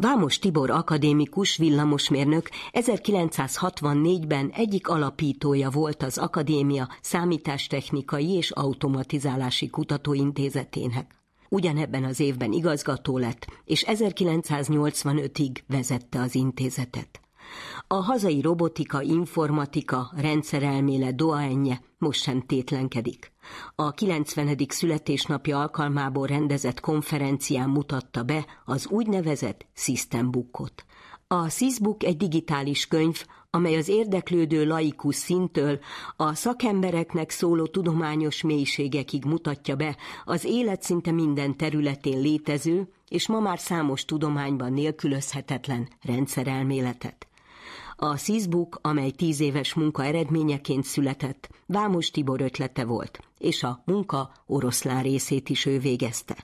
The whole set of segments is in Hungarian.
Vámos Tibor akadémikus villamosmérnök 1964-ben egyik alapítója volt az akadémia számítástechnikai és automatizálási kutatóintézetének. Ugyanebben az évben igazgató lett, és 1985-ig vezette az intézetet. A hazai robotika, informatika, rendszerelmélet doaenje most sem tétlenkedik. A 90. születésnapja alkalmából rendezett konferencián mutatta be az úgynevezett System Bookot. A Sysbook egy digitális könyv, amely az érdeklődő laikus szintől a szakembereknek szóló tudományos mélységekig mutatja be az élet szinte minden területén létező és ma már számos tudományban nélkülözhetetlen rendszerelméletet. A Szizbuk, amely tíz éves munka eredményeként született, Vámos Tibor ötlete volt, és a munka oroszlán részét is ő végezte.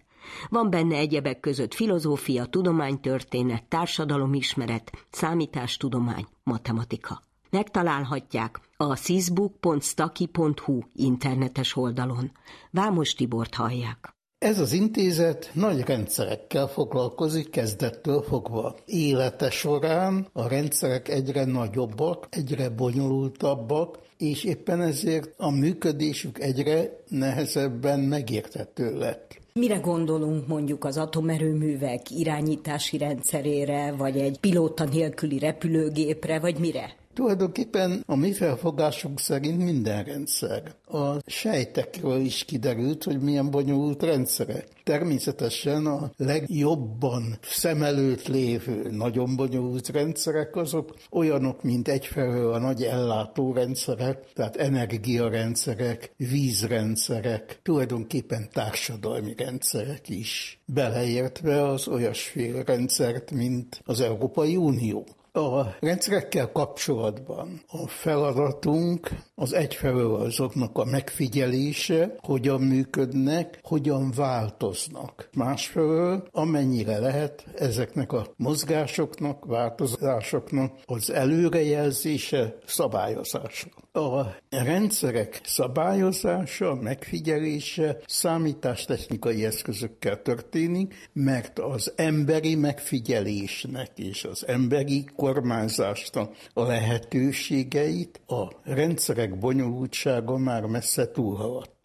Van benne egyebek között filozófia, tudománytörténet, társadalomismeret, számítástudomány, matematika. Megtalálhatják a szizbuk.staki.hu internetes oldalon. Vámos Tibort hallják. Ez az intézet nagy rendszerekkel foglalkozik kezdettől fogva. Élete során a rendszerek egyre nagyobbak, egyre bonyolultabbak, és éppen ezért a működésük egyre nehezebben megérthető lett. Mire gondolunk mondjuk az atomerőművek irányítási rendszerére, vagy egy pilóta nélküli repülőgépre, vagy mire? Tulajdonképpen a mi felfogásunk szerint minden rendszer. A sejtekről is kiderült, hogy milyen bonyolult rendszerek. Természetesen a legjobban szem előtt lévő, nagyon bonyolult rendszerek azok olyanok, mint egyfelől a nagy ellátórendszerek, tehát energiarendszerek, vízrendszerek, tulajdonképpen társadalmi rendszerek is, beleértve az olyasféle rendszert, mint az Európai Unió. A rendszerekkel kapcsolatban a feladatunk az egyfelől azoknak a megfigyelése, hogyan működnek, hogyan változnak. Másfelől, amennyire lehet ezeknek a mozgásoknak, változásoknak az előrejelzése, szabályozása. A rendszerek szabályozása, megfigyelése számítástechnikai eszközökkel történik, mert az emberi megfigyelésnek és az emberi kormányzásnak a lehetőségeit a rendszerek bonyolultsága már messze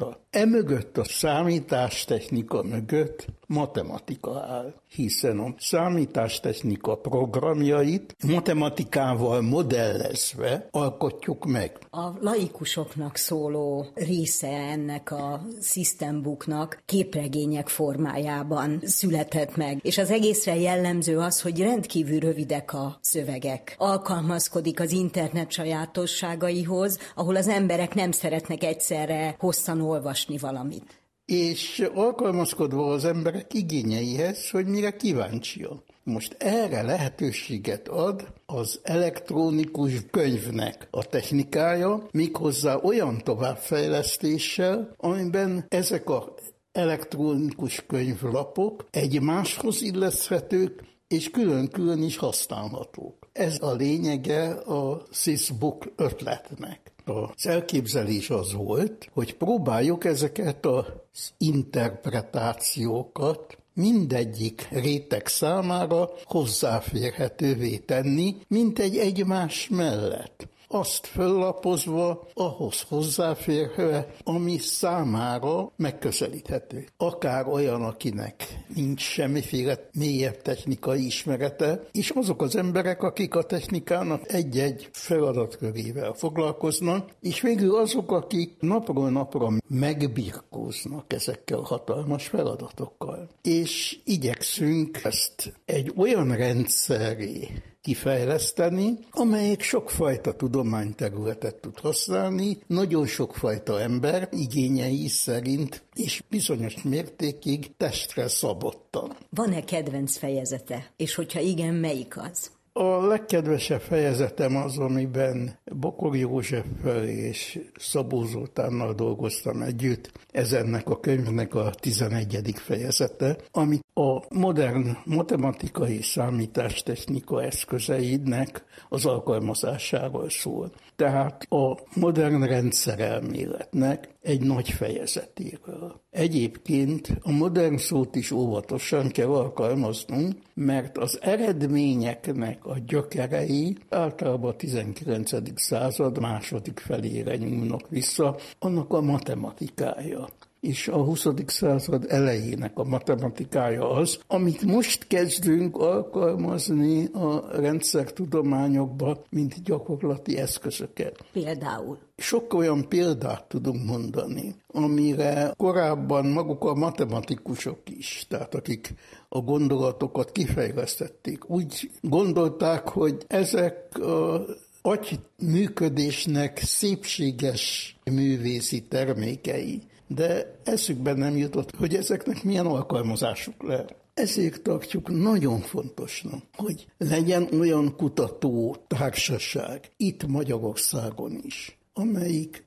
túlhaladta. Emögött a számítástechnika mögött matematika áll, hiszen a számítástechnika programjait matematikával modellezve alkotjuk meg. A laikusoknak szóló része ennek a System Booknak képregények formájában született meg, és az egészre jellemző az, hogy rendkívül rövidek a szövegek. Alkalmazkodik az internet sajátosságaihoz, ahol az emberek nem szeretnek egyszerre hosszan olvasni valamit és alkalmazkodva az emberek igényeihez, hogy mire kíváncsiak. Most erre lehetőséget ad az elektronikus könyvnek a technikája, méghozzá olyan továbbfejlesztéssel, amiben ezek a elektronikus könyvlapok egymáshoz illeszthetők, és külön-külön is használhatók. Ez a lényege a Sysbook ötletnek. Az elképzelés az volt, hogy próbáljuk ezeket az interpretációkat mindegyik réteg számára hozzáférhetővé tenni, mint egy egymás mellett azt föllapozva, ahhoz hozzáférve, ami számára megközelíthető. Akár olyan, akinek nincs semmiféle mélyebb technikai ismerete, és azok az emberek, akik a technikának egy-egy feladatkörével foglalkoznak, és végül azok, akik napról napra megbirkóznak ezekkel a hatalmas feladatokkal. És igyekszünk ezt egy olyan rendszeré kifejleszteni, amelyik sokfajta tudományterületet tud használni, nagyon sokfajta ember igényei szerint és bizonyos mértékig testre szabottan. Van-e kedvenc fejezete? És hogyha igen, melyik az? A legkedvesebb fejezetem az, amiben Bokor Józseffel és Szabó Zoltánnal dolgoztam együtt. Ez ennek a könyvnek a 11. fejezete, ami a modern matematikai számítástechnika eszközeidnek az alkalmazásáról szól. Tehát a modern rendszerelméletnek egy nagy fejezetéről. Egyébként a modern szót is óvatosan kell alkalmaznunk, mert az eredményeknek a gyökerei általában a 19. század második felére nyúlnak vissza, annak a matematikája és a 20. század elejének a matematikája az, amit most kezdünk alkalmazni a rendszertudományokba, mint gyakorlati eszközöket. Például? Sok olyan példát tudunk mondani, amire korábban maguk a matematikusok is, tehát akik a gondolatokat kifejlesztették, úgy gondolták, hogy ezek a agy működésnek szépséges művészi termékei de eszükben nem jutott, hogy ezeknek milyen alkalmazásuk lehet. Ezért tartjuk nagyon fontosnak, hogy legyen olyan kutató társaság itt Magyarországon is, amelyik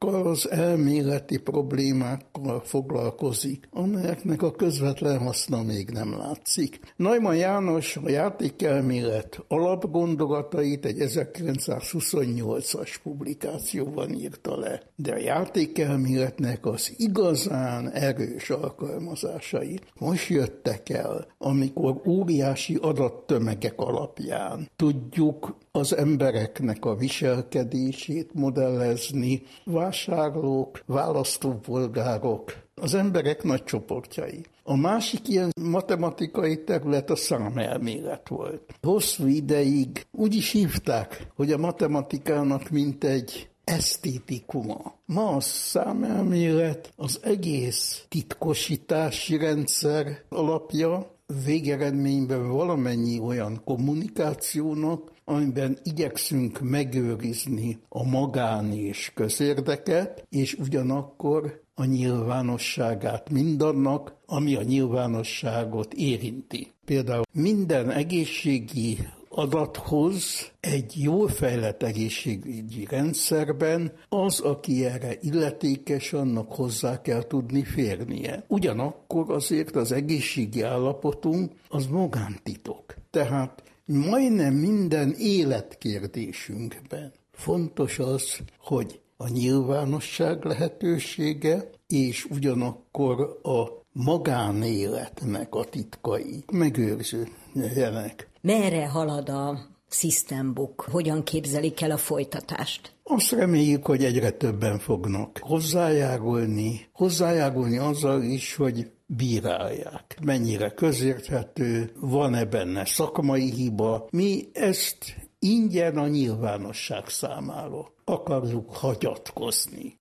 azokkal az elméleti problémákkal foglalkozik, amelyeknek a közvetlen haszna még nem látszik. Neumann János a játékelmélet alapgondolatait egy 1928-as publikációban írta le, de a játékelméletnek az igazán erős alkalmazásai most jöttek el, amikor óriási adattömegek alapján tudjuk az embereknek a viselkedését modellezni, vásárlók, választópolgárok, az emberek nagy csoportjai. A másik ilyen matematikai terület a számelmélet volt. Hosszú ideig úgy is hívták, hogy a matematikának mint egy esztétikuma. Ma a számelmélet az egész titkosítási rendszer alapja, végeredményben valamennyi olyan kommunikációnak, amiben igyekszünk megőrizni a magán és közérdeket, és ugyanakkor a nyilvánosságát mindannak, ami a nyilvánosságot érinti. Például minden egészségi adathoz egy jól fejlett egészségügyi rendszerben az, aki erre illetékes, annak hozzá kell tudni férnie. Ugyanakkor azért az egészségi állapotunk az magántitok. Tehát majdnem minden életkérdésünkben fontos az, hogy a nyilvánosság lehetősége, és ugyanakkor a magánéletnek a titkai megőrződjenek. Merre halad a System Book? Hogyan képzelik el a folytatást? Azt reméljük, hogy egyre többen fognak hozzájárulni, hozzájárulni azzal is, hogy bírálják. Mennyire közérthető, van-e benne szakmai hiba. Mi ezt ingyen a nyilvánosság számára akarjuk hagyatkozni.